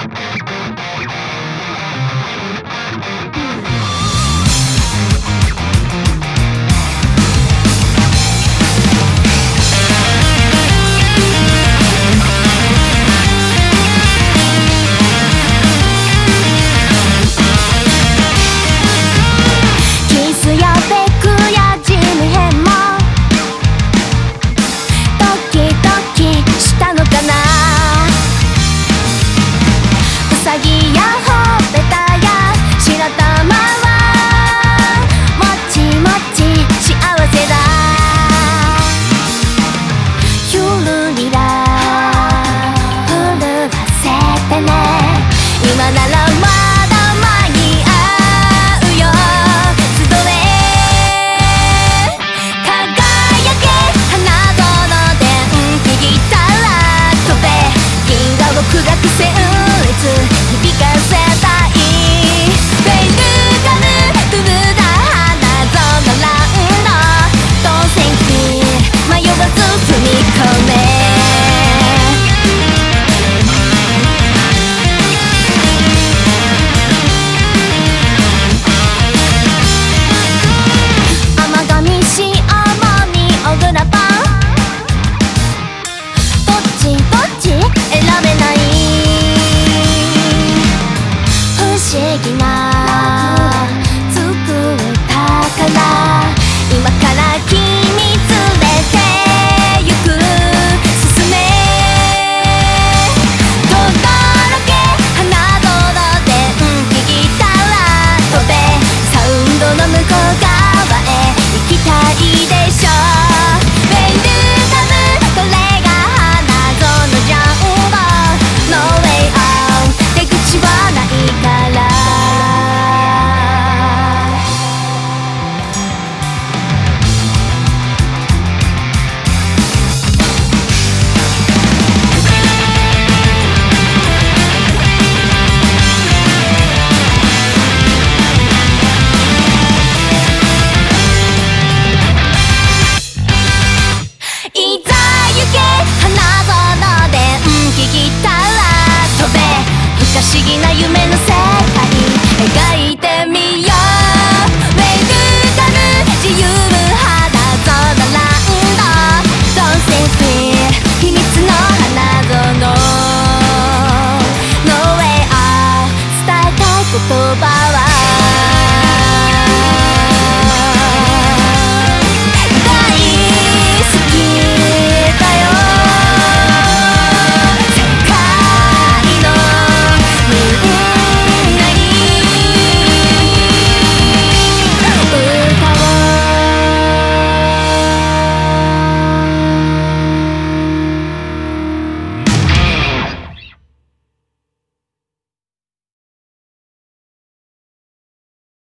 Thank my